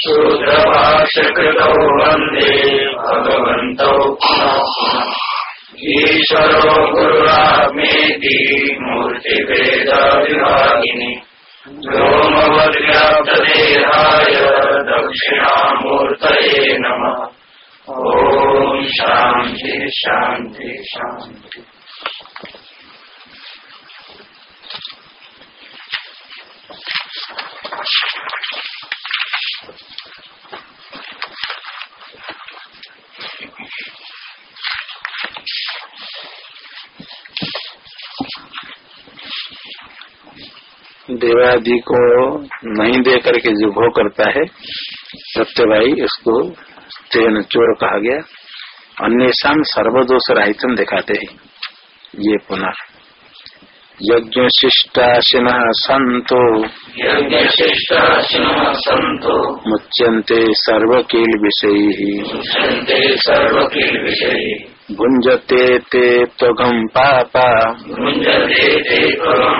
शूद्रभाष्यकृतौ वंदे भगवन्तौ ईश्वरो गुरुरात्मेति मूर्तिभेदविभागिनि व्योमवद्व्याप्तदेहाय दक्षिणामूर्तये नमः। ॐ शान्ति शान्ति शान्ति। देवादि को नहीं दे करके जो भोग करता है सत्य भाई उसको तेन चोर कहा गया। अन्य सर्वदोष राहितम दिखाते हैं। ये पुनः। यज्ञ शिष्टाशिन संतो यज्ञशिष्टाशिनः सन्तो। मुच्यन्ते सर्वकील विषयी मुच्यन्ते भुंजते ते त्वगम पापा। ते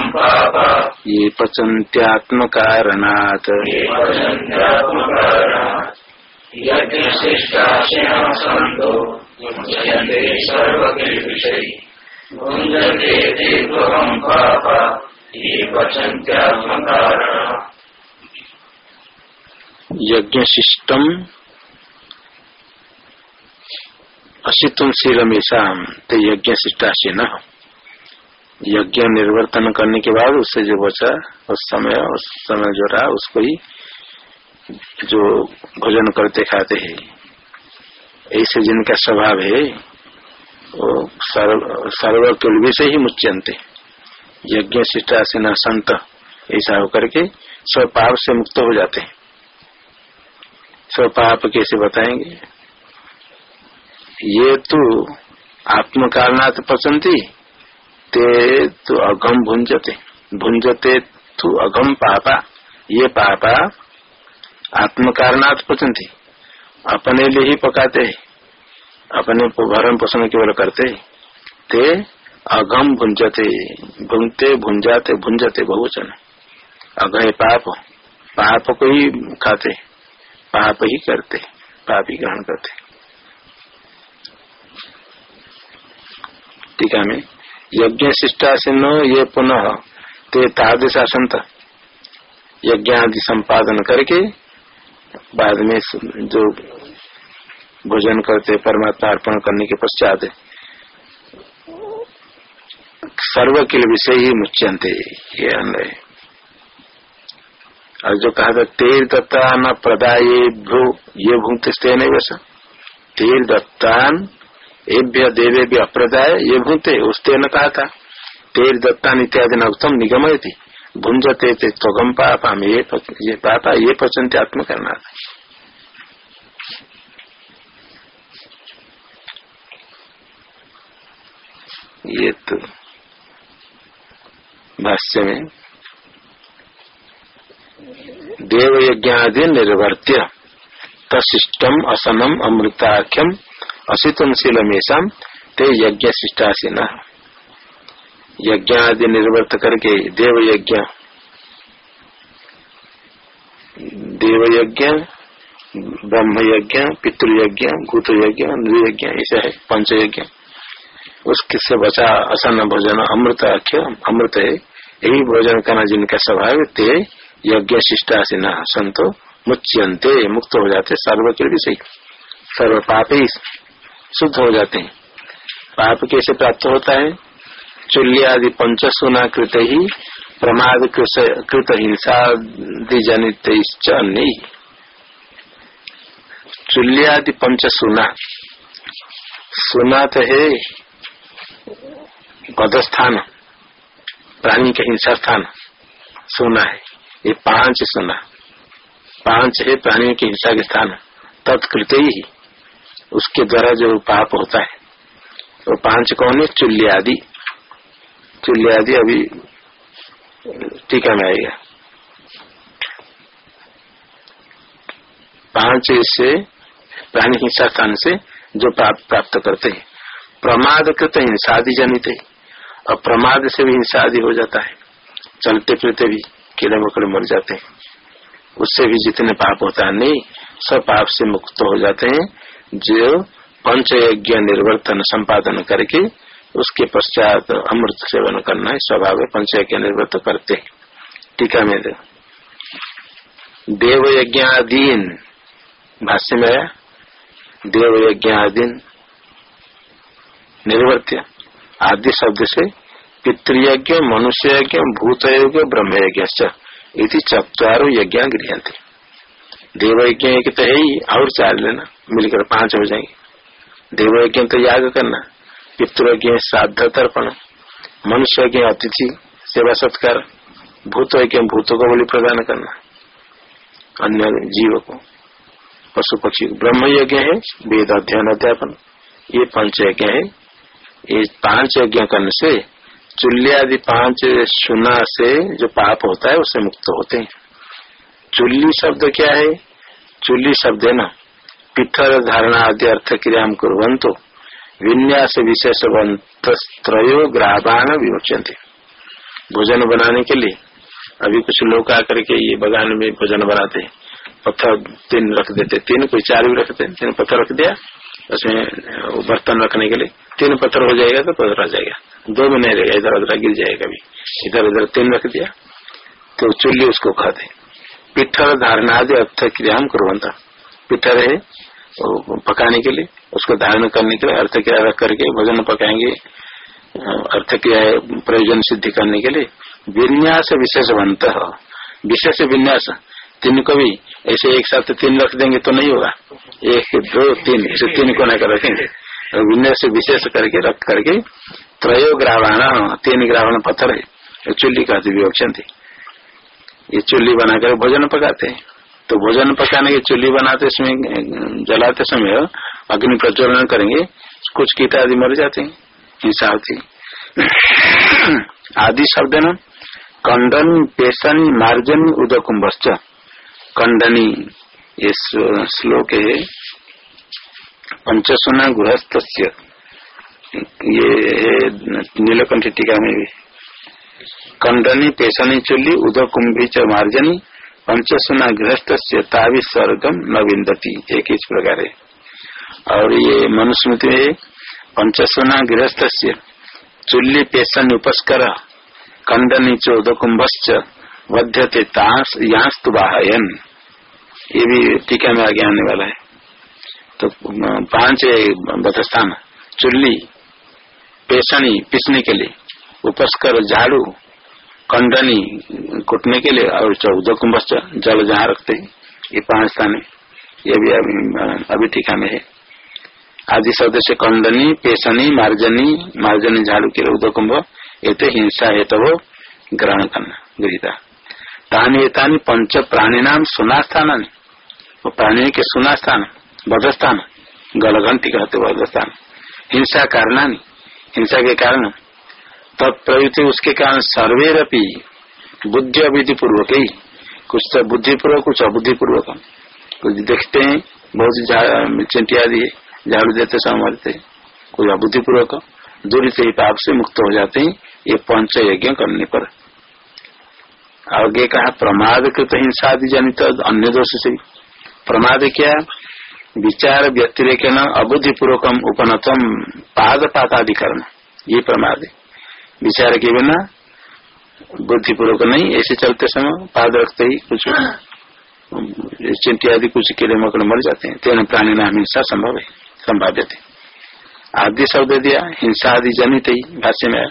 पापा। ये पचन्त्यात्म कारणात् ये यज्ञशिष्टाशिनः सन्तो। मुच्यन्ते मुञ्जते यज्ञ शिष्टम असितुम शीलमेशा तो यज्ञ शिष्टाशी न यज्ञ निर्वर्तन करने के बाद उससे जो बचा, उस समय उस समय जो रहा, उसको ही जो भोजन करते खाते हैं। ऐसे जिनका स्वभाव है वो सर्व सर्व कुल से ही मुच्यंते। यज्ञ शिष्टासीन संत ऐसा होकर के सब पाप से मुक्त हो जाते हैं। सब पाप कैसे बताएँगे? ये तो आत्म कारणात पचंती ते तो अघम भुंजते। भुंजते तो अघम पापा, ये पापा आत्म कारणात पचंती अपने लिए ही पकाते हैं। अपने भरण पोषण केवल करते, ते अघम भुंजते, भुंगते, भुंजाते, भुंजते बहुवचन अघय पाप पाप को ही खाते, पाप ही करते, पाप ही ग्रहण करते। टीका में यज्ञ शिष्टासीन ये पुनः ते तादृशा संत यज्ञ आदि संपादन करके बाद में जो भोजन करते, परमात्मा अर्पण करने के पश्चात सर्व के विषय ही मुच्यंते ये अन्य और जो कहा था, तेर दत्ता न प्रदाय भ्रो, ये भूंगते नहीं वैसा। तेर दत्तान, एभ्य देवे भी अप्रदाय, ये भूते उसते न कहा था। तेर दत्तान इत्यादि न उत्तम निगम थी भुंजते थे त्वगम पापा ये ये पापा, ये पचनते आत्म करना था ये तो भाष्य में देव यज्ञादि निर्वर्त्य तशिष्टम असनम अमृताख्यम असितम शीलमेशम ते यज्ञ शिष्टासीन यज्ञ आदि निर्वर्त करके देव यज्ञ देव यज्ञ ब्रह्म यज्ञ पितृयज्ञ भूत यज्ञ नृयज्ञ, ऐसा है पंच यज्ञ उसके से बचा असन भोजन? अमृत अख्य अमृत है। यही भोजन करना जिनका स्वभाव ते, यज्ञ शिष्टासीन, संतो मुच्यंते मुक्त हो जाते सर्व के विषय सर्व पाप ही शुद्ध हो जाते हैं। पाप कैसे प्राप्त होता है? चुल्य आदि पंच सुना कृत ही, प्रमाद कृत हिंसा जनित अन्य चुल्य आदि पंच सुना सुना तो है। पदस्थान प्राणी का हिंसा स्थान सोना है, ये पाँच सोना। पाँच है प्राणियों की हिंसा के स्थान तत्कृत ही, उसके द्वारा जो पाप होता है। वो तो पाँच कौन है? चुल्य आदि चुल्य आदि अभी टीका में आएगा। पाँच से प्राणी हिंसा स्थान से जो पाप प्राप्त करते हैं। प्रमाद कृत हिंसा आदि जनित है। और प्रमाद से भी हिंसा आदि हो जाता है। चलते फिरते भी कीड़े मकड़े मर जाते हैं। उससे भी जितने पाप होता है, नहीं, सब पाप से मुक्त हो जाते हैं। जो पंच यज्ञ निर्वर्तन संपादन करके उसके पश्चात अमृत सेवन करना है, स्वभाव पंच यज्ञ निर्वर्त करते टीका में देव यज्ञादीन भाष्य में आया? देव यज्ञादीन निर्वर्त्य। आदि शब्द से पितृयज्ञ मनुष्य यज्ञ भूत यज्ञ ब्रह्म यज्ञ इति चतवारो यज्ञ गृह देव यज्ञ एक तो है ही, और चार लेना, मिलकर पाँच हो जाएँगे। देव यज्ञ तो याग करना पितृज्ञ श्राद्ध तर्पण मनुष्य यज्ञ अतिथि, सेवा सत्कार भूत यज्ञ भूतों को बलि प्रदान करना, अन्य जीव को, पशु पक्षी ब्रह्म यज्ञ है, वेद अध्ययन, अध्यापन, ये पंच यज्ञ है ये पाँच यज्ञ करने से चुल्ली आदि पाँच सुना से जो पाप होता है, उससे मुक्त होते हैं। चुल्ली शब्द क्या है? चुल्ली शब्द है ना। पिथर धारणा आदि अर्थ क्रिया हम कुरंतो विन्यास विशेष त्रयो ग्राहबान विवक्षते भोजन बनाने के लिए। अभी कुछ लोग आकर के ये बगान में भोजन बनाते हैं। पत्थर तीन रख देते, तीन कोई चार भी रखते तीन पत्थर रख दिया। उसमें बर्तन रखने के लिए। तीन पत्थर हो जाएगा तो पत्थर आ जाएगा। दो में नहीं रहेगा, इधर उधर गिर जाएगा भी। इधर उधर तीन रख दिया तो चुल्ली उसको खा दे। पिठर धारणा आदि अर्थ क्रिया हम कुरंता पिठर है पकाने के लिए, उसको धारण करने के लिए, अर्थ क्रिया रख करके भजन पकाएँगे, अर्थ क्रिया प्रयोजन सिद्धि करने के लिए। विन्यास विशेष बनत विशेष विन्यास, तीन को भी ऐसे एक साथ तीन रख देंगे तो नहीं होगा। एक, दो, तीन, ऐसे तीन को ना रखेंगे। विन्यास विशेष करके रख करके त्रयो ग्रावाण तीन ग्रावण पत्थर है चूल्ही का विवक्षण थी। ये चूल्ही बनाकर भोजन पकाते हैं। तो भोजन पकाने की चूल्ही बनाते समय, जलाते समय अग्नि प्रज्वलन करेंगे, कुछ कीट आदि मर जाते हैं, हिंसा होती आदि शब्द न? कंडन, पेशन, मार्जन, उदकुंभश्च। कंडनी, ये श्लोक है। पंचसुना गृहस्थ ये नीलकंठ टीका में भी। कंडनी, पेशनी, चुल्ली उद कुंभी च मार्जनी, पंचसुना गृहस्थ तावि स्वर्गम न एक इस प्रकार है। और ये मनुस्मृति में पंचसुना गृहस्थ चुल्ली, पेशन, उपस्कर, कंडनी च उद कुंभश्च वध्यते यांस्तु बाहयन ये भी टीका में आगे आने वाला है। तो पाँच बतस्थान चुल्ली पेशनी पीसने के लिए उपस्कर झाड़ू कंडनी कुटने के लिए और चौदह कुंभ जल जहाँ रखते हैं ये पाँच स्थान है। ये भी अभी, अभी टीका में है। आदि शब्द से कंडनी पेशनी मार्जनी मार्जनी झाड़ू के उदय कुंभ ये तो हिंसा है तो ग्रहण करना गृहता। तानी तानी पंच प्राणी नाम सुना स्थान प्राणी के सुना स्थान बधस्थान गलघंटी कहते बधस्थान हिंसा कारणानी हिंसा के कारण तत्प्रवृत्ति उसके कारण सर्वेरपी बुद्धि अविधि पूर्वक ही, कुछ तो बुद्धिपूर्वक, कुछ अबुद्धि पूर्वक कुछ देखते हैं, बहुत चिंटिया दिए झाड़ू देते समय मरते कुछ अबुद्धि दूरी से पाप से मुक्त हो जाते हैं, ये पंच यज्ञ करने पर। आगे कहा प्रमाद कृत हिंसा आदि जनित अन्य दोष से प्रमाद क्या विचार व्यतिरेक न अबुद्धि पूर्वकम उपनतम पाद पाताधिकरण ये प्रमाद। है विचार के बिना बुद्धि पूर्वक नहीं, ऐसे चलते समय पाद रखते ही कुछ चिंती आदि कुछ कीड़े मकड़ मर जाते हैं। तेन प्राणी नाम हिंसा संभव है, संभाव्य थे। आदि शब्द दिया हिंसा आदि जनित ही भाष्य में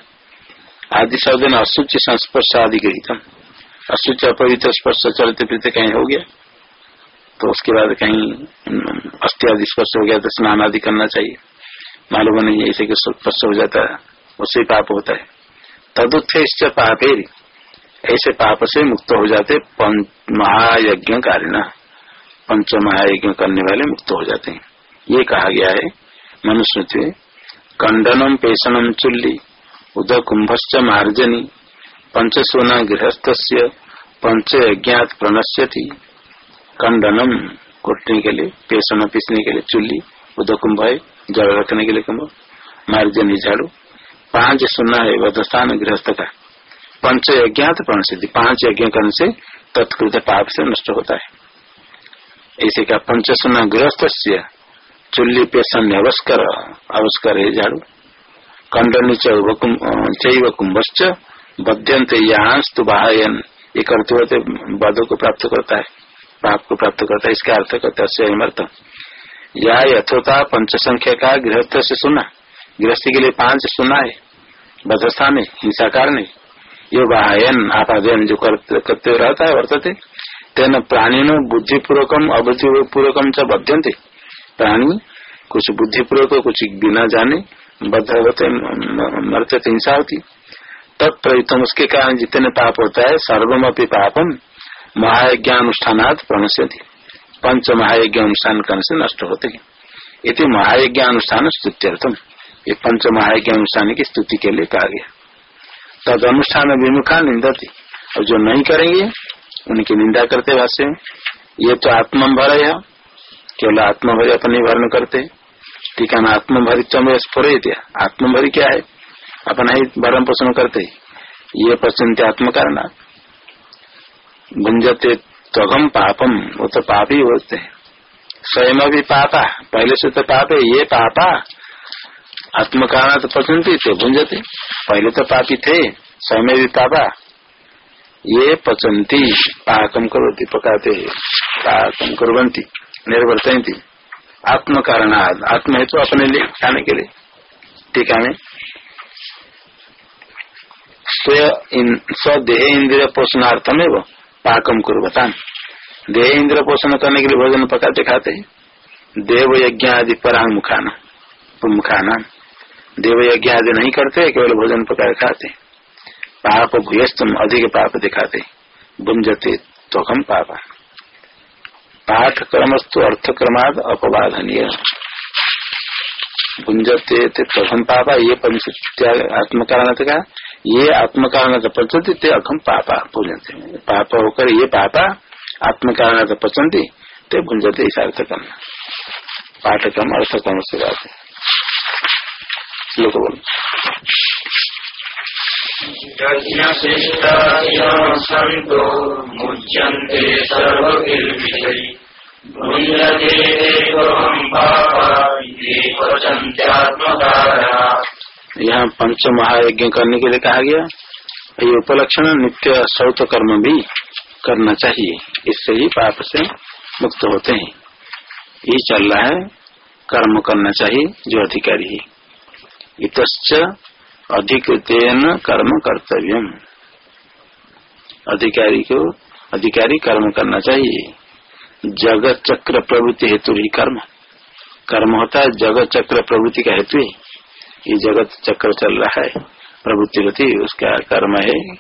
आदि शब्द ने असुच संस्पर्श आदि गृहितम। असुच अपवित्र स्पर्श चलते फिरते कहीं हो गया। तो उसके बाद कहीं अस्थि आदि स्पर्श हो गया तो स्नान आदि करना चाहिए। मालूम नहीं ऐसे कि स्पर्श हो जाता है, उससे पाप होता है। तदुत्थ पापेर। ऐसे पाप से मुक्त हो जाते महायज्ञ कारिणा। पंच महायज्ञ करने वाले मुक्त हो जाते हैं। ये कहा गया है मनुस्मृति कंडनम पेशनम चुल्ली उद कुंभश्च मार्जनी पंच सोना गृहस्थ पंच यज्ञात प्रणश्यति। कंडनम कुटने के लिए, पेशन पीसने के लिए, चुल्ली उद कुंभ है जल रखने के लिए कुंभ मार्जनी झाड़ू, पाँच सुना है, वधस्थान गृहस्थ का। पंच यज्ञात प्रणसिद्धि पाँच यज्ञ करने से तत्कृत पाप से नष्ट होता है। इसी का पंच सुना गृहस्थ चुल्ली पे सन अवस्कर अवस्कर है झाड़ू। कंडनी चैव कुंभश्च बद्यंत यांस्तु बाहयन, ये करते होते बदों को प्राप्त करता है। पाप को प्राप्त करता है, इसका अर्थ करता है अर्थ या यथोता पंच संख्या का गृहस्थ से सुना गृहस्थी के लिए पाँच सुना है। बदस्थान है, हिंसाकार ने ये आपादयन जो करते रहता है, वर्तते। तेन प्राणी नो बुद्धिपूर्वकम, अबुद्धिपूर्वकम च बध्यंते प्राणी कुछ बुद्धिपूर्वक, कुछ बिना जाने, बद्ध होते, मरते, हिंसा होती। तत्प्रयुतम उसके कारण जितने पाप होता है सर्वम अपनी पापम। महायज्ञानुष्ठानात प्रणश्यति। पंच महायज्ञ अनुष्ठान करने से नष्ट होते। हैं इति महायज्ञ अनुष्ठान स्तुत्यर्थम ये पंच महायज्ञ अनुष्ठान की स्तुति के लिए कहा गया। तद अनुष्ठान विमुखा निंदती और जो नहीं करेंगे, उनकी निंदा करते भाष्य ये तो आत्मभर है केवल आत्म आत्मभरी अपने भरण करते। ठीक है ना आत्मभरी चमे स्फुर आत्मभरी क्या है? अपना ही भरण पोषण करते। ये पचनते आत्म कारण गुंजते त्वगम पापम वो तो पाप ही बोलते हैं स्वयं भी पापा, पहले से तो पाप है, ये पापा। आत्म कारण तो पचनती थे, गुंजते। पहले तो पापी थे, स्वयं भी पापा। ये पचनती पाकम करोती, पकाते पाकम कुरंती निर्वर्तनती आत्म कारण आत्म हेतु तो अपने लिए, खाने के लिए। टीका में? स्वदेह इंद्रिय पोषणार्थम एवं पाकम कुरता देह इंद्र पोषण करने के लिए भोजन पकाते खाते देव यज्ञ आदि परांग मुखाना मुखाना। देव यज्ञ आदि नहीं करते, केवल भोजन पका खाते पाप भूयस्तम अधिक पाप दिखाते बुंजते तो हम पापा। पाठ क्रमस्तु अर्थ क्रमाद अपवादनीय। गुंजते तथम पापा, ये आत्म कारण का ये आत्म कारण पचती, ते अखम पापा, भूजते। पाप होकर ये पापा आत्म कारण पचंती, ते भुंजते इस अर्थ करना पाठक्रम अर्थक्रम से बात है। बोल। यहाँ पंच महायज्ञ करने के लिए कहा गया। ये उपलक्षण नित्य सौत कर्म भी करना चाहिए। इससे ही पाप से मुक्त होते हैं। ये चल रहा है, कर्म करना चाहिए, जो अधिकारी है। इतश्च अधिकृतेन कर्म कर्तव्य अधिकारी को, अधिकारी कर्म करना चाहिए। जगत चक्र प्रवृत्ति हेतु ही कर्म। कर्म होता है जगत चक्र प्रवृत्ति का हेतु ही। ये जगत चक्र चल रहा है। प्रवृत्ति होती उसका कर्म है।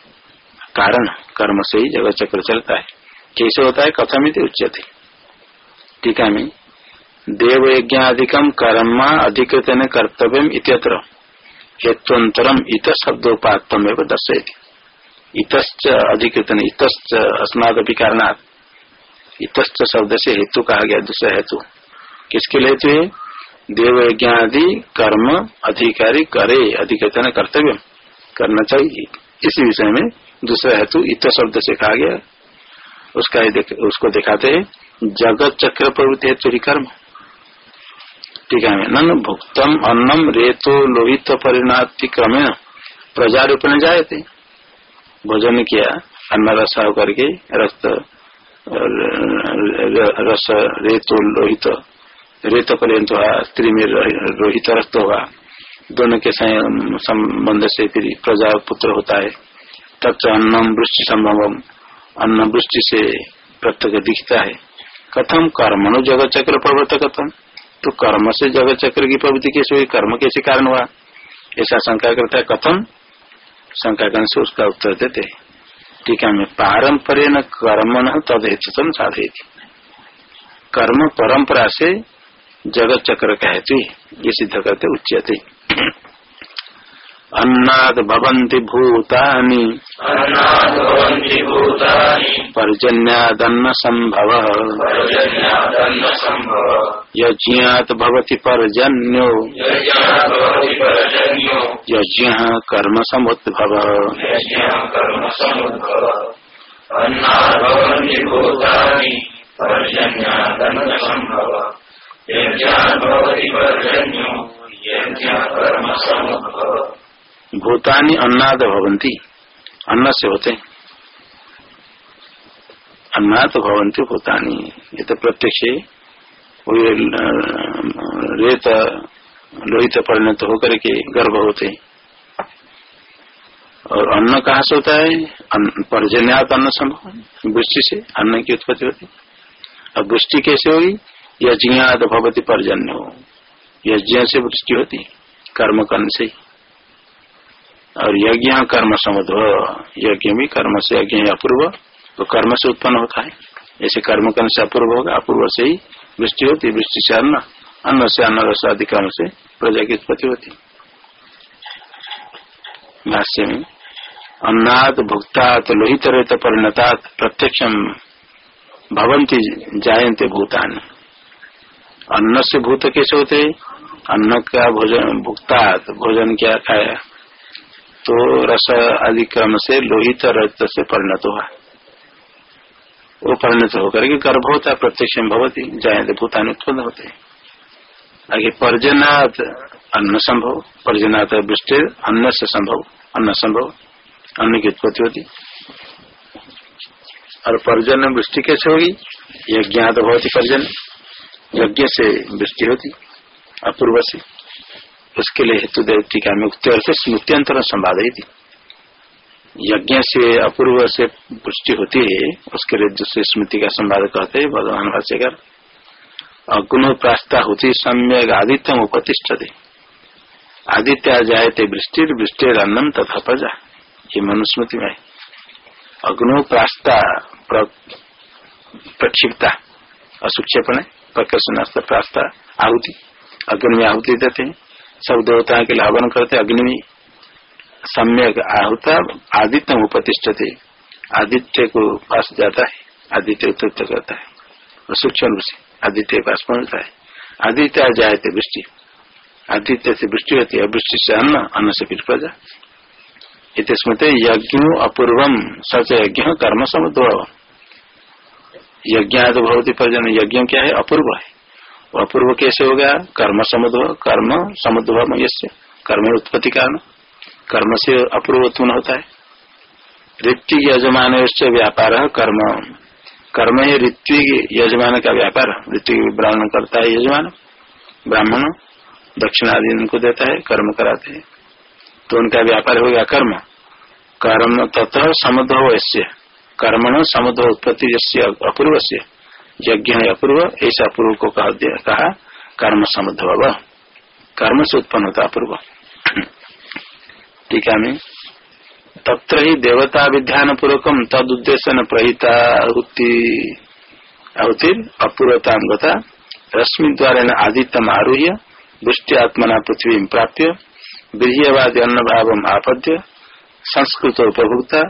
कारण कर्म से ही जगत चक्र चलता है। कैसे होता है? कथमित उच्चते टीका में। देव यज्ञाधिकम कर्म अधिकृत न कर्तव्य हेत्वंतरम इत शब्दोपातम एवं दर्शयती। इतश्च अधिकृत इतश्च अस्माद कारणात्। इतस्त शब्द से हेतु कहा गया, दूसरा हेतु। किसके लिए हेतु है? देव यज्ञादि कर्म अधिकारी करे अधिकतन कर्तव्य करना चाहिए। इसी विषय में दूसरा हेतु इत शब्द से कहा गया। उसका देख, उसको दिखाते है जगत चक्र प्रवृत्ति हेतु कर्म। ठीक है नन भुक्तम अन्नम रेतो लोहित परिणाति क्रमेण। प्रजारूपण जाए थे। भोजन किया अन्न रसा करके रस्त रस रेतो लोहित रेत पर्यंत हुआ स्त्री में रोहित रस्त होगा दोनों के संबंध से फिर प्रजा पुत्र होता है तब अन्नम वृष्टि संभव, अन्न वृष्टि से प्रत्येक दिखता है कथम कर्म नो जगत चक्र प्रवृत्त कथम तो कर्म से जगत चक्र की प्रवृत्ति कैसे हुई? कर्म कैसे कारण हुआ? ऐसा शंका करता है कथम शंका करने से उसका उत्तर देते है। टीका में पारंपरिक कर्म न तद हेतु साधे कर्म परंपरा से जगत चक्र कहते ये सिद्ध करते उच्यते। अन्नाद भवन्ति भूतानि। पर्जन्यादन्न संभव यज्ञात भवति पर्जन्यो। भवति यज्ञ कर्म समुद्भव अन्नात् भवन्ति भूतानि। पर्जन्यादन्नसम्भव। यज्ञात् भवति कर्म अन्नाद भवन्ति। अन्न से होते। अन्नाद भवंती भूतानी। ये तो प्रत्यक्ष रेत, लोहित परिणत होकर के गर्भ होते। और अन्न कहाँ से होता है? पर्जन्यात अन्न संभव। वृष्टि से अन्न की उत्पत्ति होती। अब वृष्टि कैसे होगी? यज्ञात भवती पर्जन्य। हो यज्ञ से वृष्टि होती कर्म कर्ण से। और यज्ञ कर्म समुद्र, यज्ञ भी कर्म से, यज्ञ अपूर्व तो कर्म से उत्पन्न होता है। ऐसे कर्म कर्ण से अपूर्व होगा, अपूर्व से ही वृष्टि होती वृष्टि से अन्न अन्न से, अन्न रस आदि कर्म से प्रजा की उत्पत्ति होती भाष्य में अन्नात भुक्तात लोहित रेत परिणतात प्रत्यक्षम भवंती जायन्ते भूतान। अन्न से भूत कैसे होते अन्न का भोजन भुक्तात भोजन क्या खाया तो रस आदि क्रम से लोहित रक्त से परिणत हुआ। वो परिणत होकर के गर्भ होता, प्रत्यक्ष भवती भूतान उत्पन्न होते आगे पर्जनाथ अन्न संभव पर्जनाथ वृष्टि अन्न से संभव, अन्न संभव, अन्न की उत्पत्ति होती। और पर्जन वृष्टि कैसे होगी? यह ज्ञात भवती पर्जन यज्ञ से वृष्टि होती, अपूर्व से। उसके लिए हेतु टीका में उक्त अर्थ स्मृत्यंतर संवाद थी। यज्ञ से अपूर्व से पुष्टि होती है, उसके लिए दूसरी स्मृति का संवाद कहते हैं, भगवान भाष्यकर अग्नो प्रास्ता होती सम्यक आदित्यम उपतिष्ठते। आदित्य जायते वृष्टि वृष्टि अन्नम तथा प्रजा, ये मनुस्मृति में अग्नो प्रास्ता प्र- प्रक्षिप्ता, असुक्षेपण प्रकर्षण प्रास्ता आहुति। अग्नि में आहुति देते हैं। सब देवताओं के हवन करते अग्नि में सम्यक आहुता आदित्य उपतिष्ठते आदित्य को पास जाता है। आदित्य उत्तर करता है। सूक्ष्म रूप से आदित्य पास पहुँचता है। आदित्य थे वृष्टि। आदित्य से वृष्टि होती है। वृष्टि से अन्न अन्न से फिर प्रजा। इत स्मृति यज्ञ अपूर्वम सच यज्ञ कर्म समुद्र यज्ञ तो भवती प्रजन यज्ञ क्या है? अपूर्व है। अपूर्व कैसे हो गया? कर्म समुद्र कर्म समुद्र यश्य कर्म उत्पत्ति कारण। कर्म से अपूर्व उत्पन्न होता है। ऋत्विक यजमान व्यापार। कर्म कर्म है ऋत्विक यजमान का व्यापार। ऋत्विक ब्राह्मण करता है यजमान। ब्राह्मण दक्षिण आदि उनको देता है, कर्म कराते हैं। तो उनका व्यापार हो गया कर्म। कर्म तथा समुद्र वैश्य कर्मण समुद्र उत्पत्ति अपूर्व से यज्ञ है अपूर्व ऐसा अपूर्व को कहा, कर्म समुद्र कर्म से उत्पन्न होता अपूर्व टीका में तत्र ही देवता विध्यान पूर्वकम तद उद्देश्य प्रहिता आहुति आहुतिर रश्मि द्वारा आदित्यम आरूह्य दृष्टि आत्मना पृथ्वी प्राप्य बीर्यवादी अन्न भाव आपद्य संस्कृत उपभोक्ता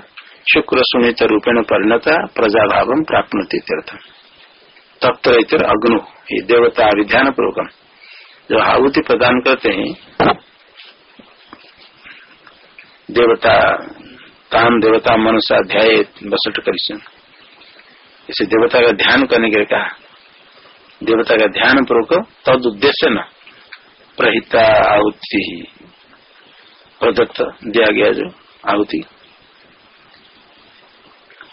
शुक्र सुनित रूपेण परिणता प्रजाभाव प्राप्त तत्र इतर अग्नु ये देवता विध्यान पूर्वकम जो आहुति प्रदान करते हैं, देवता काम देवता मनुष्य अध्याय बसठ करिशन इसे देवता का ध्यान करने के लिए कहा। देवता का ध्यान पूर्वक तद उद्देश्य न, प्रहिता आहुति प्रदत्त दिया गया जो आहुति।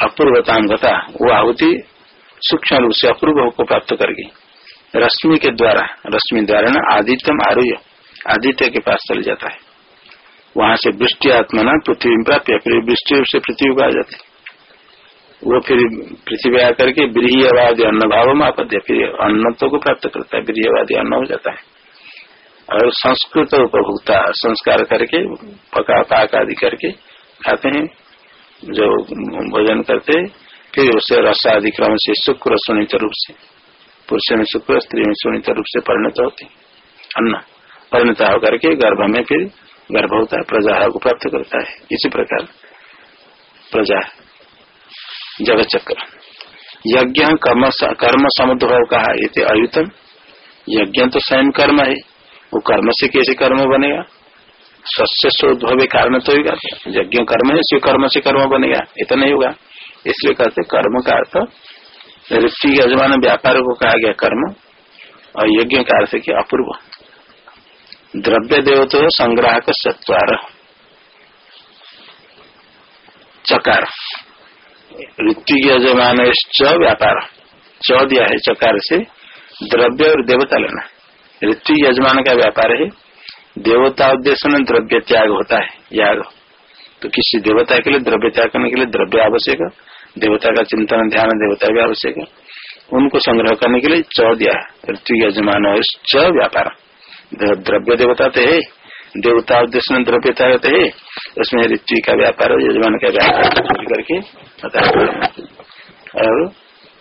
अपूर्वताम गता वो आहुति सूक्ष्म रूप से अपूर्व को प्राप्त कर गई रश्मि के द्वारा, रश्मि द्वारा ना आदित्यम आरोह्य, आदित्य के पास चल जाता है। वहाँ से वृष्टि आत्मा ना पृथ्वी में प्राप्त फिर वृष्टि से पृथ्वी को आ जाती वो फिर पृथ्वी आकर के ब्रीहवादी अन्न भाव में आपद्य फिर अन्नत्व को प्राप्त करता है ब्रीहवादी अन्न हो जाता है। और संस्कृत उपभोक्ता, संस्कार करके पका पाक आदि करके खाते हैं। जो भोजन करते, फिर उसे रस आदि क्रम से शुक्र सुनित रूप से, पुरुष में शुक्र, स्त्री में सुनित रूप से परिणत होते। अन्न, परिणत होकर के गर्भ में फिर गर्भ होता है, प्रजा को प्राप्त करता है। इसी प्रकार प्रजा जगत चक्र यज्ञ कर्म कर्म समुद्भव कहा अयुतम। यज्ञ तो स्वयं कर्म है। वो कर्म से कैसे कर्म बनेगा? सस्य सोद्भव कारण तो होगा। यज्ञ कर्म है शिव कर्म से कर्म बनेगा इतना नहीं होगा। इसलिए कहते कर्म का अर्थ, ऋषि यजमान व्यापार को कहा गया कर्म और यज्ञ का अर्थ क्या अपूर्व। द्रव्य देवतो संग्राहक सत्वार। चकार। ऋतु यजमान व्यापार। च दिया है चकार से। द्रव्य और देवता लेना। ऋतु यजमान का व्यापार है। देवता उद्देश्य में द्रव्य त्याग होता है, याग। तो किसी देवता के लिए द्रव्य त्याग करने के लिए द्रव्य आवश्यक देवता का चिंतन, ध्यान देवता भी आवश्यक है। उनको संग्रह करने के लिए च दिया ऋतु यजमान च व्यापार। द्रव्य देवता तो है, देवता उद्देश्य में द्रव्य त्याग तो है। उसमें ऋतु का व्यापार यजमान का व्यापार करके और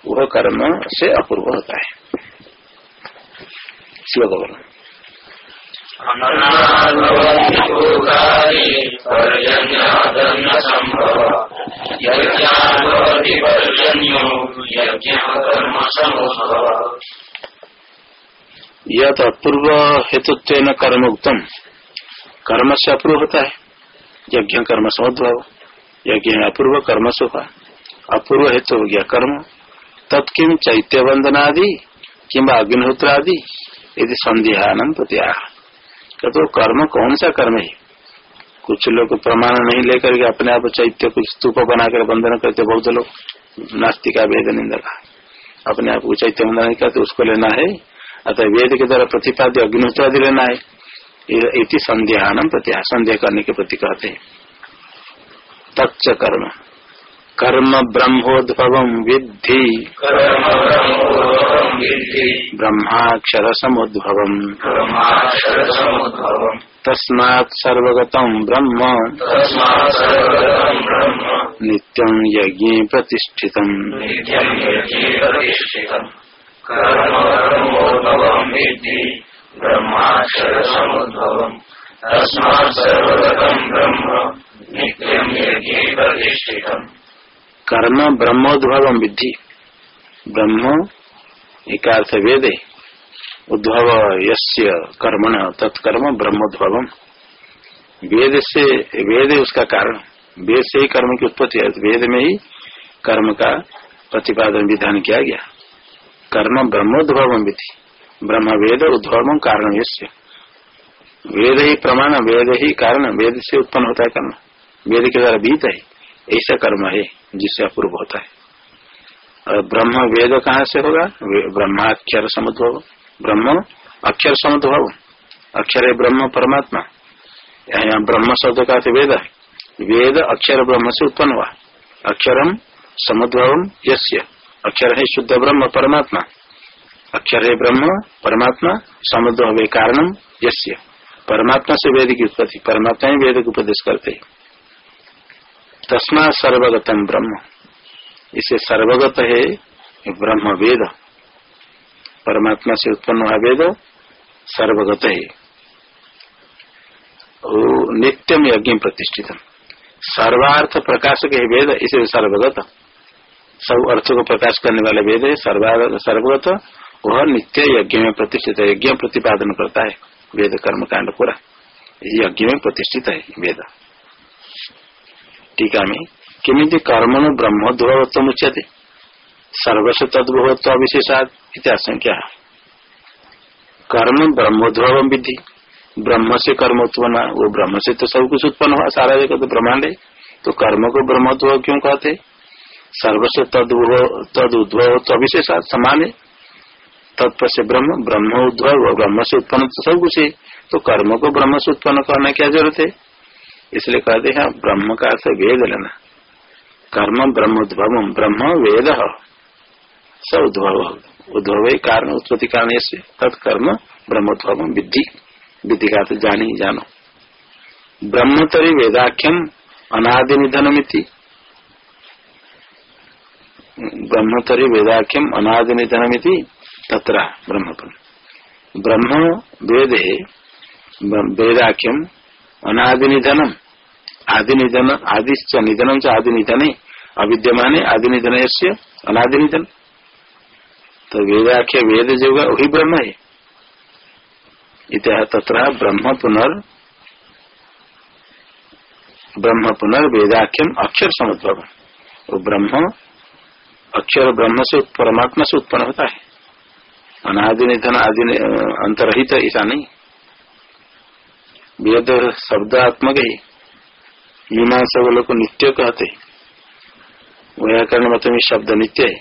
वह कर्म से अपूर्व होता है। शिव गौर यह तो अपूर्व हेतुत्व कर्म उत्तम कर्म से अपूर्व होता है। यज्ञ कर्म समुद्भव यज्ञ अपूर्व कर्म सुखा। अपूर्व हेतु हो गया कर्म। तत्किम चैत्य वंदनादि किम्बा अग्निहोत्र आदि यदि संध्यानम प्रत्याह तो तो कर्म कौन सा कर्म है? कुछ लोग प्रमाण नहीं लेकर के अपने आप चैत्य कुछ स्तूप बनाकर बंधन करते, बहुत लोग नास्तिका वेद निंदा का। अपने आप को चैत्य बंधन करते, उसको लेना है। अतः वेद के द्वारा प्रतिपाद्य अग्निहोत्र आदि लेना है। इति संध्यानम प्रत्याह, संध्या करने के प्रति कहते हैं। तत्च कर्म। कर्म ब्रह्मोद्भव विद्धि। ब्रह्माक्षर समुद्भव तस्मात् ब्रह्म। नित्यं यज्ञे प्रतिष्ठित तस्मात् सर्वगतं ब्रह्म। नित्यं यज्ञे प्रतिष्ठितम्। कर्म ब्रह्मोद्भव विधि ब्रह्म एक वेद उद्भव कर्मण, तत्कर्म ब्रह्मोद्भव। वेद से वेद उसका कारण। वेद से ही कर्म की उत्पत्ति है। वेद में ही कर्म का प्रतिपादन विधान किया गया। कर्म ब्रह्मोद्भव विधि ब्रह्म वेद उद्भव कारण यस्य। वेद ही प्रमाण, वेद ही कारण, वेद से उत्पन्न होता है कर्म। वेद के द्वारा बीत है। ऐसा कर्म है जिससे अपूर्व होता है। और ब्रह्म वेद कहाँ से होगा? ब्रह्माक्षर समुद्भव ब्रह्म, अक्षर समुद्भव अक्षर है ब्रह्म, परमात्मा। यहाँ ब्रह्म शब्द का वेद वेद अक्षर ब्रह्म से उत्पन्न हुआ। अक्षरम समुद्भव यस्य। अक्षर है शुद्ध ब्रह्म, परमात्मा। अक्षर है ब्रह्म, परमात्मा समुद्भव कारणम यस्य। परमात्मा से वेद की उत्पत्ति। परमात्मा ही वेद को उपदेश करते हैं। तस्मा सर्वगतम ब्रह्म। इसे सर्वगत है ब्रह्म वेद परमात्मा से उत्पन्न हुआ वेद सर्वगत है। नित्यम यज्ञ प्रतिष्ठित सर्वार्थ प्रकाशक है वेद, इसे सर्वगत। सब अर्थ को प्रकाश करने वाले वेद है सर्वगत। वह नित्य यज्ञ में प्रतिष्ठित है। यज्ञ प्रतिपादन करता है। वेद कर्म कांड पूरा। यज्ञ में प्रतिष्ठित है वेद। टीका में किमित कर्मणु ब्रह्मोद्भवत्व मुच्यते सर्वस्व तद्भवत्व विशेषाद इत्याशंख्या कर्म ब्रह्म ब्रह्मोद्भव विधि ब्रह्म से कर्म उत्पन्न वो ब्रह्म से तो सब कुछ उत्पन्न हुआ, सारा जगह तो ब्रह्मांड है। तो कर्म को ब्रह्मोद्भव क्यों कहते? सर्वस्व तद उद्भव तो अविशेषाद समान है। तत्व से ब्रह्म ब्रह्म उद्भव ब्रह्म से उत्पन्न तो सब कुछ है। तो कर्म को ब्रह्म से उत्पन्न करने क्या ज़रूरत है? इसलिए कहते हैं ब्रह्म का अर्थ वेद लेना कर्म ब्रह्म उद्भव, ब्रह्म वेद। स उद्भव। उद्भव कारण, उत्पत्ति कारण ऐसे तत्कर्म ब्रह्मोद्भव विधि विधि का अर्थ जानी जानो। ब्रह्म तरी वेदाख्यम अनादि निधनमिति ब्रह्म तरी वेदाख्यम अनादि निधनमिति तत्र ब्रह्म ब्रह्म वेद वेदाख्यम अनादि निधनम आदि निधन आदि निधनम से आदि निधन अविद्यमान आदि निधन से अनादि निधन तो वेदाख्य वेद जो वही ब्रह्म है। इतिहास तथा ब्रह्म पुनर् ब्रह्म पुनर् वेदाख्यम अक्षर समुद्भव वो ब्रह्म अक्षर ब्रह्म से परमात्मा से उत्पन्न होता है। अनादि निधन आदि अंतरहित ऐसा नहीं। वेद शब्दात्मक ही। मीमांसा वालों को नित्य कहते व्याकरण मत में शब्द नित्य है।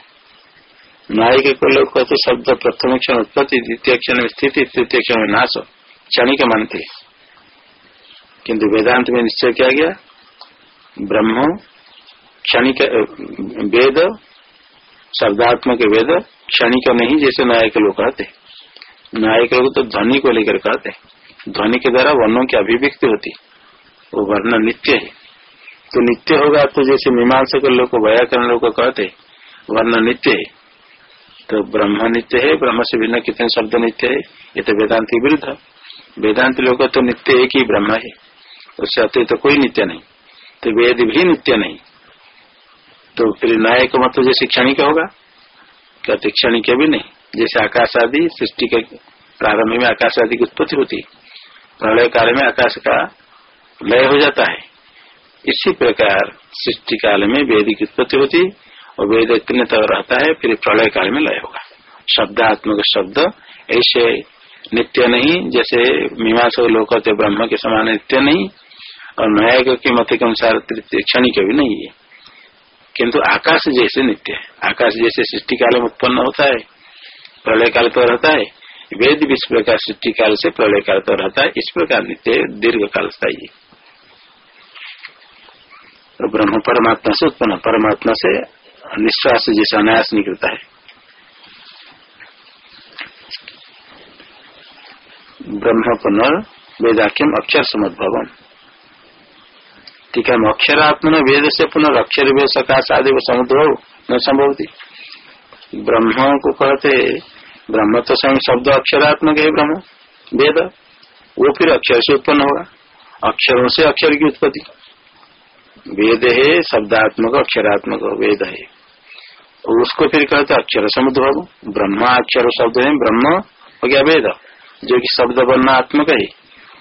न्यायिक को लोग कहते शब्द प्रथम क्षण उत्पत्ति, द्वितीय क्षण में स्थिति, तृतीय क्षण में नाश, क्षणिक मानते किंतु वेदांत में निश्चय किया गया? ब्रह्म, क्षणिक वेद, शब्दात्मक वेद, क्षणिक नहीं जैसे न्यायिक लोग कहते न्यायिक लोग तो ध्वनि को लेकर कहते ध्वनि के द्वारा वर्णों की अभिव्यक्ति होती वो वर्ण नित्य है। तो नित्य होगा तो जैसे मीमांसा के लोग व्याकरण लोग कहते वर्ण नित्य है। तो ब्रह्म नित्य है, ब्रह्म से बिना कितने शब्द नित्य है, ये तो वेदांति विरुद्ध वेदांत लोग तो नित्य एक ही ब्रह्म है। उससे अतिरिक्त तो कोई नित्य नहीं। तो वेद भी नित्य नहीं। तो फिर नायक मत जैसे क्षणिक होगा, कहते क्षणिक भी नहीं। जैसे आकाश आदि, सृष्टि के प्रारंभ में आकाश आदि की उत्पत्ति होती प्रलय काल में आकाश का लय हो जाता है। इसी प्रकार सृष्टि काल में वेद की उत्पत्ति होती और वेद इतने तक रहता है, फिर प्रलय काल में लय होगा। शब्दात्मक शब्द ऐसे नित्य नहीं, जैसे मीमांस लोग कहते ब्रह्म के समान नित्य नहीं, और न्यायिक के मत के अनुसार तृतीय क्षणिक भी नहीं है। किंतु आकाश जैसे नित्य है। आकाश जैसे सृष्टि काल में उत्पन्न होता है प्रलय काल तो रहता है वेद भी इस प्रकार सृष्टि काल से प्रलय काल तो रहता है। इस प्रकार नित्य दीर्घ काल स्थायी तो ब्रह्म परमात्मा से उत्पन्न परमात्मा से निश्वास जैसे अनायास निकलता है। ब्रह्म पुनर् वेदाख्यम अक्षर समुद्भवम ठीक है अक्षरात्म वेद से पुनर् अक्षर वेद सकाश आदि समुद्भव न संभवती। ब्रह्म को कहते ब्रह्म तो स्वयं शब्द अक्षरात्मक है ब्रह्म, वेद, वो फिर अक्षर से उत्पन्न होगा। अक्षरों से अक्षर की उत्पत्ति। वेद है, शब्दात्मक, अक्षरात्मक, वेद है। उसको फिर कहते अक्षर समुद्र समुद्भव ब्रह्मा अक्षर शब्द है, ब्रह्म हो गया वेद। जो कि शब्द वर्णात्मक है,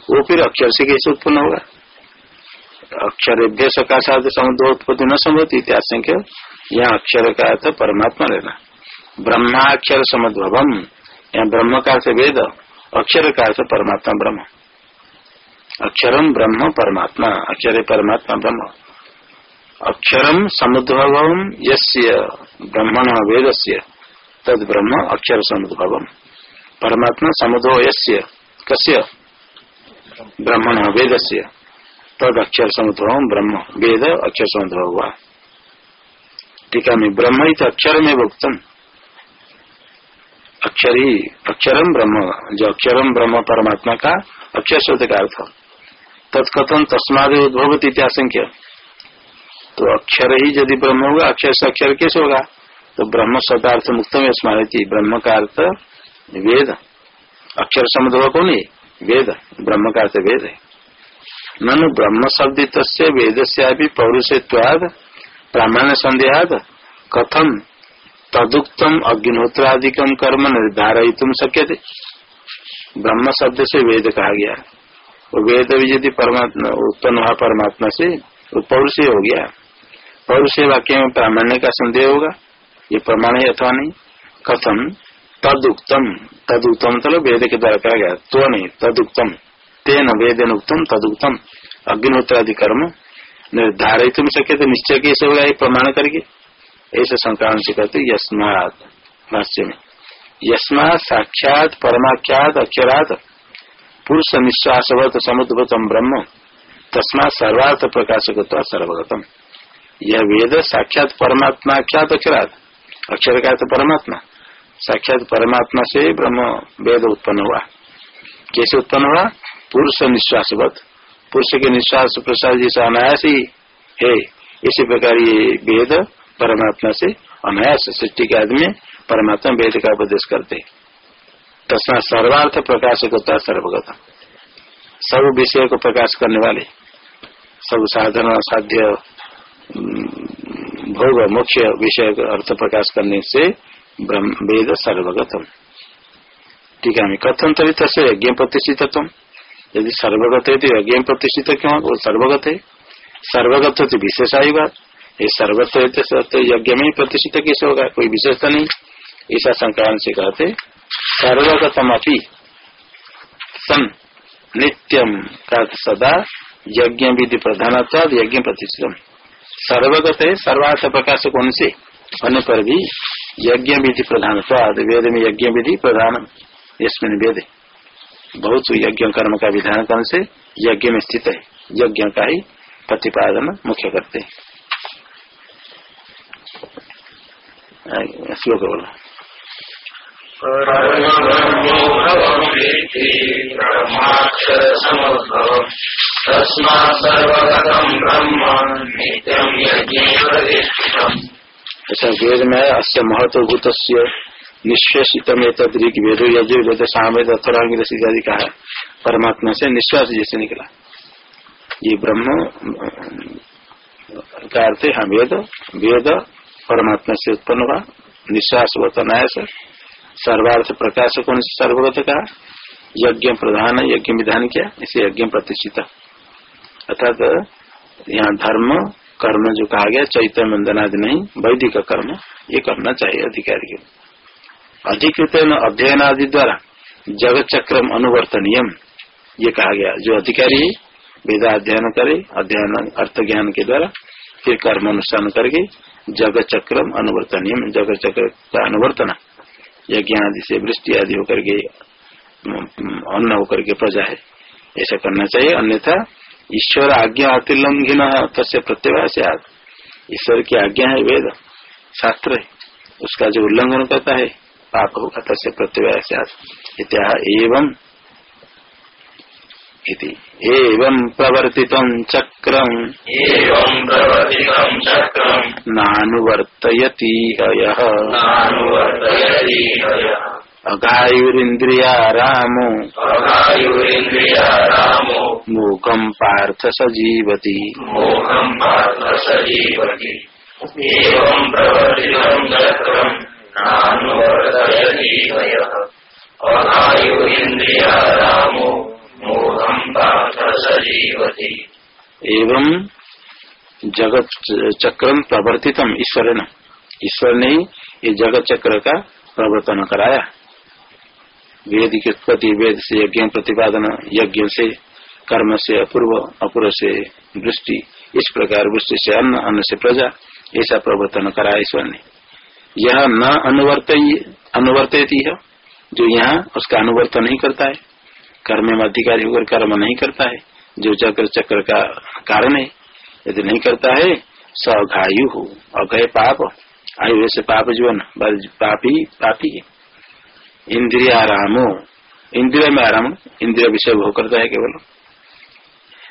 वो फिर अक्षर से कैसे उत्पन्न होगा? अक्षर सकाशाद समुद्र उत्पत्ति न संभवती इतिहास यहाँ अक्षर का अर्थ परमात्मा लेना ब्रह्माक्षर समुद्भवम यहाँ ब्रह्म का अर्थ वेद, अक्षर का अर्थ परमात्मा ब्रह्म। अक्षरम ब्रह्म, परमात्मा, अक्षर परमात्मा ब्रह्म। अक्षरम समुद्भवम यस्य ब्रह्मण वेद से तद ब्रह्म अक्षर समुद्भवम परमात्मा समुद्भव यस्य, कस्य? ब्रह्मण वेद से तद अक्षर समुद्भव ब्रह्म, वेद अक्षर समुद्भव हुआ टीका में ब्रह्म अक्षर में भुक्तम अक्षर ही अक्षरम ब्रह्म, जो अक्षरम ब्रह्म परमात्मा का अक्षर शब्द का अर्थ। तत्कथन तस्माद उद्भवती इत्याशंक्य तो अक्षर ही यदि ब्रह्म होगा, अक्षर से अक्षर कैसे होगा? तो ब्रह्म शब्दार्थ मुक्त में स्मृति ब्रह्म का अर्थ वेद अक्षर समुद्र कौन है? वेद। ब्रह्म का अर्थ वेद है। ननु ब्रह्म शब्दित वेद से पौरुषत्वाद, प्रामाण्य संदेहाद कथम तदुक्तम अग्निहोत्रादिकम कर्म निर्धारित शक्य थे ब्रह्म शब्द से वेद कहा गया। वो वेद भी यदि परमात्मा, उत्पन्न हुआ परमात्मा से, वो पौरुष हो गया। पौरुष वाक्य में प्रामाण्य का संदेह होगा। ये प्रमाण है अथवा नहीं? कथम तदुक्तम। तदुक्तम मतलब वेद के द्वारा कहा गया। तो नहीं, तदुक्तम। तेन वेदन उत्तम तदुक्तम। अग्निहोत्रादि कर्म निर्धारित शक्य थे निश्चय कैसे होगा ये प्रमाण करके? ऐसे संक्रांत से कहते यस्मात, भाष्य में। यस्मात साक्षात, परमाख्यात, अक्षरात पुरुष निश्वासवत समुद्रतम ब्रह्म तस्मा सर्वार्थ प्रकाशक सर्वगतम। यह वेद साक्षात परमात्मा ख्यात अक्षरात। अक्षर का तो परमात्मा। साक्षात परमात्मा से ब्रह्म वेद उत्पन्न हुआ। कैसे उत्पन्न हुआ? पुरुष निश्वासवत पुरुष के निश्वास प्रसाद जैसा अनायास ही है। इसी प्रकार ये वेद परमात्मा से, अनायास सृष्टि के आदमी परमात्मा वेद का उपदेश करते तस्मा सर्वार्थ प्रकाश होता है सर्वगत सब विषय को प्रकाश करने वाले, सब साधन साध्य भोग मुख्य विषय अर्थ प्रकाश करने से ब्रह्म, वेद सर्वगतम। ठीक है कथन तभी तसे यज्ञ प्रतिष्ठित यदि सर्वगत है तो यज्ञ प्रतिष्ठित क्यों? वो सर्वगत है। सर्वगत तो विशेष आई बात। ये सर्वत है तो यज्ञ में ही प्रतिष्ठित कैसे होगा, कोई विशेषता नहीं। ऐसा संक्रांत से कहते सर्वगतम अपनी सन नित्यम का सदा यज्ञ विधि प्रधान यज्ञ प्रतिष्ठित सर्वगत है, सर्वार्थ प्रकाश कौन से? होने पर भी यज्ञ विधि प्रधान वेद में यज्ञ विधि प्रधान इसमें वेद बहुत यज्ञ कर्म का विधान कौन से? यज्ञ में स्थित है। यज्ञ का ही प्रतिपादन मुख्य करते श्लोक बोला वेद में अस्य महत्वभूत निश्वसित तदरिक वेद यजु वेद सामेद अथरांग इत्यादि कहा परमात्मा से निश्वास जैसे निकला। ये ब्रह्म का अर्थ है वेद वेद परमात्मा से उत्पन्न हुआ। निश्वास वतनायस सर्वार्थ प्रकाश कौन से सर्वगत कहा। यज्ञ प्रधान, यज्ञ विधान किया। इसे यज्ञ प्रतिष्ठित। अर्थात यहाँ धर्म, कर्म जो कहा गया चैत्य मंदनादि नहीं, वैदिक कर्म, ये करना चाहिए अधिकारी के अधिकृत अध्ययन आदि द्वारा जगत चक्रम अनुवर्तनीयम, ये कहा गया। जो अधिकारी वेदा अध्ययन करे, अध्ययन अर्थ ज्ञान के द्वारा, फिर कर्म अनुष्ठान करके जगत चक्रम अनुवर्तनीयम। जगत चक्र का अनुवर्तन। यज्ञ आदि से वृष्टि आदि होकर के अन्न होकर के प्रजा है। ऐसा करना चाहिए। अन्यथा ईश्वर आज्ञा अतिलंघिन तस्य प्रत्यवास ईश्वर की आज्ञा है वेद, शास्त्र है। उसका जो उल्लंघन करता है, पाप होगा तस्य प्रत्यवास इत्या एवं एवं प्रवर्तित चक्र। नानुवर्तयति अयः अघायुरिन्द्रियारामो अघायुरिन्द्रियारामो मूकम् पार्थ स जीवति मोहम् पार्थ स जीवति एवम् प्रवर्तितम् चक्रम् नानुवर्तयति अघायुरिन्द्रियारामो मोहम् पार्थ स जीवति एवं जगत चक्रम प्रवर्तितम ईश्वर ने ईश्वर ने ये जगत चक्र का प्रवर्तन कराया। वेद की उत्पत्ति वेद से यज्ञ प्रतिपादन यज्ञ से, कर्म से अपूर्व अपूर्व से वृष्टि, इस प्रकार वृष्टि से अन्न अन्न से प्रजा, ऐसा प्रवर्तन करा ईश्वर ने यह न अनुवर्त अनुवर्तित है, जो यहाँ उसका अनुवर्तन नहीं करता है। कर्म में अधिकारी होकर कर्म नहीं करता है। जो चक्र चक्र का कारण है, यदि नहीं करता है स घायु हो। अघय पाप आयु से पाप जीवन पापी पापी है। इंद्रिय आराम इंद्रिय में आराम, इंद्रिय विषय भोग करता है केवल।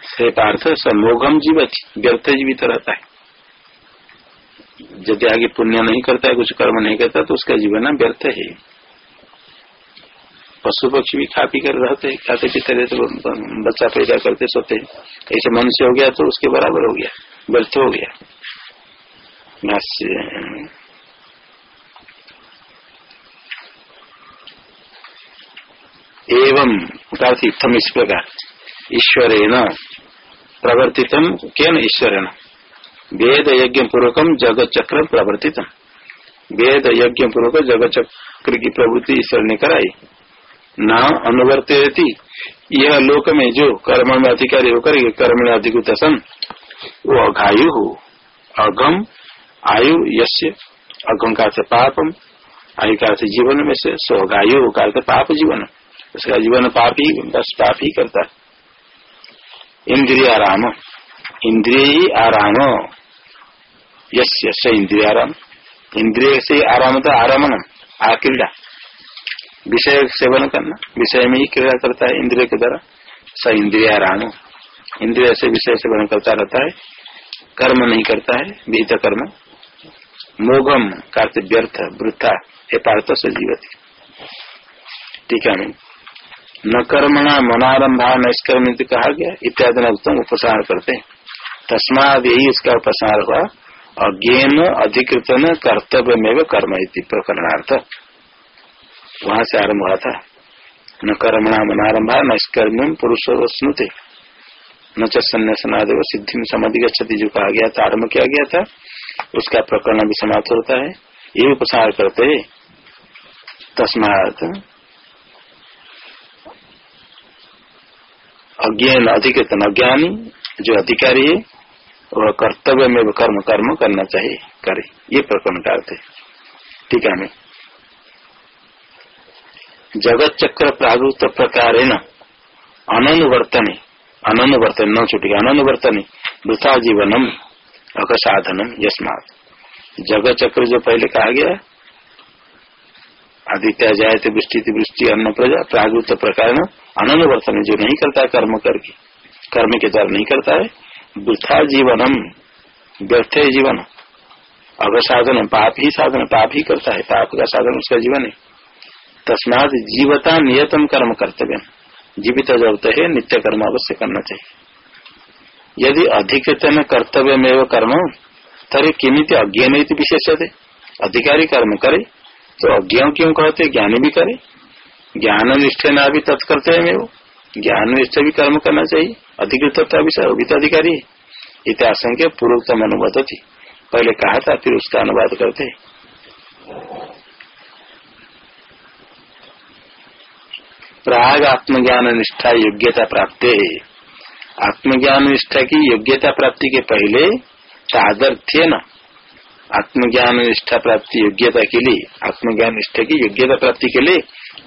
से पार्थ समोघम जीवित, व्यर्थ जीवित रहता है। यदि आगे पुण्य नहीं करता है, कुछ कर्म नहीं करता तो उसका जीवन व्यर्थ है। पशु पक्षी भी खा पी कर रहते खाते पीते रहते बच्चा पैदा करते सोते ऐसे मनुष्य हो गया तो उसके बराबर हो गया, व्यर्थ हो गया। एवं इतम इस प्रकार। ईश्वर प्रवर्तितम, केन ईश्वर वेद यज्ञ पूर्वकम जगत चक्र प्रवर्तितम। वेद यज्ञ पूर्वक जगत चक्र की प्रवृत्ति ईश्वर ने कराई। न अनुवर्ती यह लोक में जो कर्म में अधिकारी होकर कर्म में अधिकृत सन, वो अघायु। हो अघम, आयु यश्य अघम का पापम आयु का जीवन में से स्वगायु का पाप जीवन। उसका जीवन पाप ही, बस पाप ही करता है। इंद्रिय आराम। इंद्रिय आराम। यश इंद्रिय आराम। इंद्रिय से आराम तो आरामन आक्रीड़ा। विषय सेवन करना। विषय में ही क्रिया करता है, इंद्रिय के द्वारा स इंद्रिया आराम इंद्रिय से विषय सेवन करता रहता है। कर्म नहीं करता है विहित कर्म। मोघम कार्य व्यर्थ वृथा, ये पार्थ से जीवती। टीका में न कर्मणा मनारंभा नष्कर्म कहा गया। इत्यादि उत्तम उपसार करते तस्माद यही इसका उपसार हुआ। अज्ञेन न कर्तव्य में कर्म प्रकरणार्थ। वहाँ से आरंभ हुआ था। न कर्मणाम कर्मणा मनारंभा नष्कर्म पुरुष स्नुते न चन्यासनादेव सिद्धि में समाधि जो कहा गया था आरंभ किया गया था, उसका प्रकरण भी समाप्त होता है। ये उपसार करते तस्मात अज्ञान अधिकृतन अज्ञानी जो अधिकारी है, वह कर्तव्य में कर्म कर्म करना चाहिए। करे। ये प्रकरण का अर्थ है। ठीक है जगत चक्र प्रागुत प्रकार अनुवर्तन अनुवर्तन न छुटेगा अनुवर्तन वृथा जीवनम अकसाधनम यस्मात। जगत चक्र जो पहले कहा गया आदित्य जायते वृष्टि वृष्टि अन्न प्रजा प्रागुत प्रकार अननुवर्तन जो नहीं करता कर्म करके, कर्म के द्वारा नहीं करता है वृथा जीवनम व्यर्थ जीवन अवसाधन पाप ही साधन, पाप ही करता है, पाप का साधन उसका जीवन है। तस्मात जीवता नियतम कर्म कर्तव्य जीवित जब है, नित्य कर्म अवश्य करना चाहिए। यदि अधिकृत कर्तव्य में वो कर्म, तरी किमित अज्ञान विशेष अधिकारी कर्म करे तो अज्ञ क्यों कहते? ज्ञानी भी करे। ज्ञान निष्ठ ना भी तत्कर्तव्य में वो ज्ञान निष्ठ भी कर्म करना चाहिए। अधिकृत विषय भी तो अधिकारी इतिहास के पूर्वोत्तम अनुवाद थी पहले कहा था, फिर उसका अनुवाद करते प्राग आत्मज्ञान निष्ठा योग्यता प्राप्त। है आत्मज्ञान निष्ठा की योग्यता प्राप्ति के पहले सादर्थ्य न आत्मज्ञान निष्ठा प्राप्ति योग्यता के लिए आत्मज्ञान निष्ठा की योग्यता प्राप्ति के लिए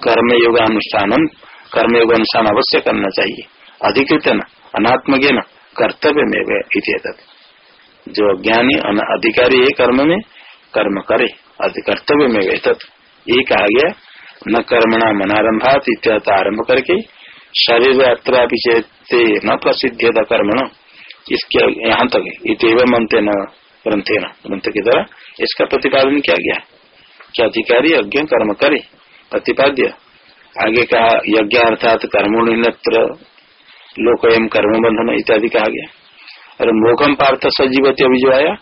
कर्म योगानुष्ठान कर्म योग अनुष्ठान अवश्य करना चाहिए। अधिकृत न अनात्मज्ञ न कर्तव्य में जो ज्ञानी अधिकारी है कर्म में, कर्म करे कर्तव्य में ये कहा गया न कर्मणा मनारंभात इत्यर्थ आरंभ करके शरीर यात्रा विषय न प्रसिद्ध कर्मण। इसके यहाँ तक इतव मंत्र न ग्रंथे न। ग्रंथ के द्वारा इसका प्रतिपादन किया गया। कि अधिकारी यज्ञ कर्म करे। प्रतिपाद्य। आगे कहा, यज्ञ अर्थात कर्मोन्नत्र लोक एवं कर्म बंधन इत्यादि कहा गया। और मोघम पार्थ सजीवती अभी जो आया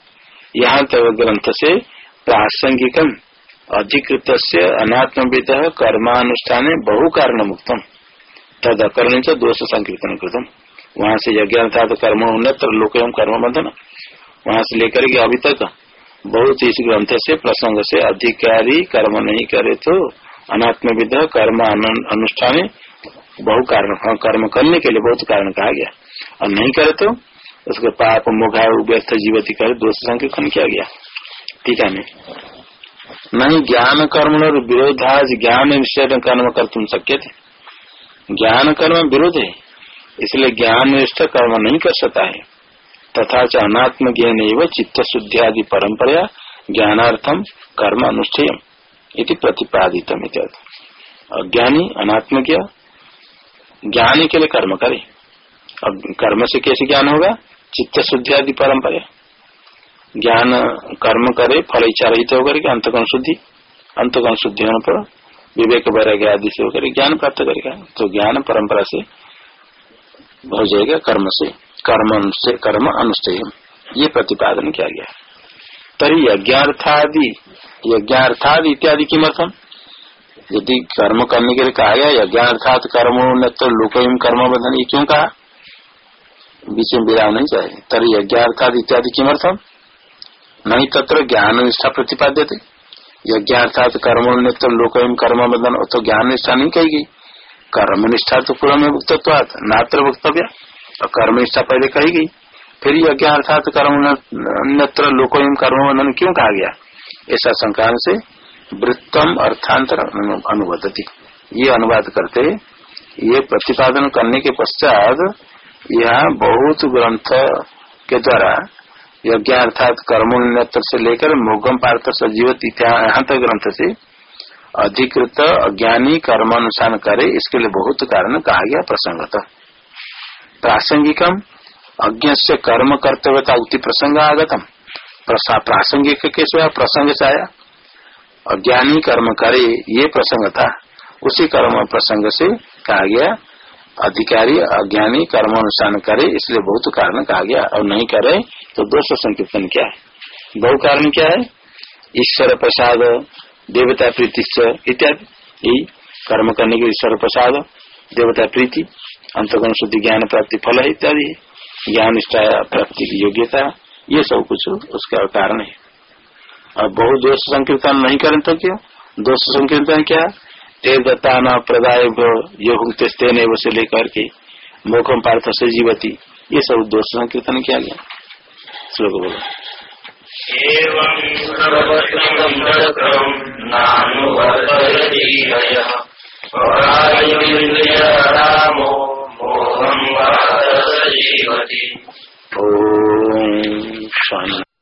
यहाँ तक ग्रंथ से प्रासंगिकम अधिकृत से अनात्मविद कर्मानुष्ठान बहु कारण मुक्तम तद अकर्ण से दोष संकीर्तन कृतम। वहाँ से यज्ञ अर्थात कर्म उन्नत लोक एवं कर्म बंधन वहाँ से लेकर के अभी तक बहुत इस ग्रंथ से प्रसंग से अधिकारी कर्म नहीं करे तो अनात्मविद कर्म अनुष्ठान बहु कारण हाँ, कर्म करने के लिए बहुत कारण कहा गया। और नहीं करे तो उसके पाप मुघा व्यर्थ जीवती करे दोष संकीर्तन किया गया। ठीक है नहीं ज्ञान कर्म और विरोधाज ज्ञान निश्चय कर्म कर तुम सक्य थे ज्ञान कर्म विरोध है, इसलिए ज्ञान निष्ठ कर्म नहीं कर सकता है। तथा च अनात्म ज्ञान एवं चित्त शुद्धि आदि परंपरा ज्ञानार्थम कर्म अनुष्ठेय प्रतिपादित अज्ञानी अनात्म ज्ञानी के लिए कर्म करे। अब कर्म से कैसे ज्ञान होगा? चित्त शुद्धि आदि परंपरा। ज्ञान, कर्म करे फल इच्छा रहित होकर के अंतकरण शुद्धि अंतकरण शुद्धि होने पर विवेक, वैराग्य आदि से होकर ज्ञान प्राप्त करेगा। तो ज्ञान परंपरा से हो जाएगा कर्म से। कर्म से कर्म अनुष्ठेय ये प्रतिपादन किया गया। तरी यज्ञार्थादि यज्ञार्थादि इत्यादि किमर्थम यदि कर्म करने के लिए कहा गया, यज्ञार्थात कर्म न तो लोक कर्म बंधन ये क्यों कहा? बीच में विराम नहीं चाहिए। तरी यज्ञार्थाद इत्यादि किमर्थम नहीं तत्र ज्ञान निष्ठा प्रतिपाद्य थे। यज्ञार्थात कर्म नित्य लोक कर्म बदन तो ज्ञान निष्ठा नहीं कही गई। कर्म निष्ठा तो पूर्व में भुक्तत्वात नात्र वक्तव्य। और कर्म निष्ठा पहले कहेगी फिर यज्ञ अर्थात कर्म अन्यत्र लोक कर्म बंधन क्यों कहा गया? ऐसा संक्रांत से वृत्तम अर्थांतर अनुबदती ये अनुवाद करते ये प्रतिपादन करने के पश्चात यह बहुत ग्रंथ के द्वारा यज्ञ अर्थात कर्मोन्नत से लेकर मोगम पार्थ सजीवत ग्रंथ से अधिकृत अज्ञानी कर्मानुसार करे, इसके लिए बहुत कारण कहा गया प्रसंगत। प्रासंगिकम अज्ञ से कर्म कर्तव्यता उति प्रसंग आगतम। प्रासंगिक कैसे प्रसंग से आया। अज्ञानी कर्म करे, ये प्रसंग था उसी कर्म प्रसंग से कहा गया। अधिकारी, अज्ञानी कर्म अनुष्ठान करे, इसलिए बहुत कारण कहा गया, और नहीं करे तो दोष संकीर्तन क्या है? बहु कारण क्या है? ईश्वर प्रसाद, देवता प्रीति इत्यादि। यही कर्म करने के ईश्वर प्रसाद, देवता प्रीति, अंतगुण शुद्धि, ज्ञान प्राप्ति, फल इत्यादि। ज्ञान, निष्ठा, प्राप्ति की योग्यता, ये सब कुछ उसका कारण है। और बहुत दोष संकीर्तन नहीं करें तो क्यों? दोष संकीर्तन क्या? दत्ता न प्रदाय योगते से लेकर के मोखम पार्थ से जीवती ये सब दोष संकीर्तन किया गया। श्लोक बोलो। ओम शांति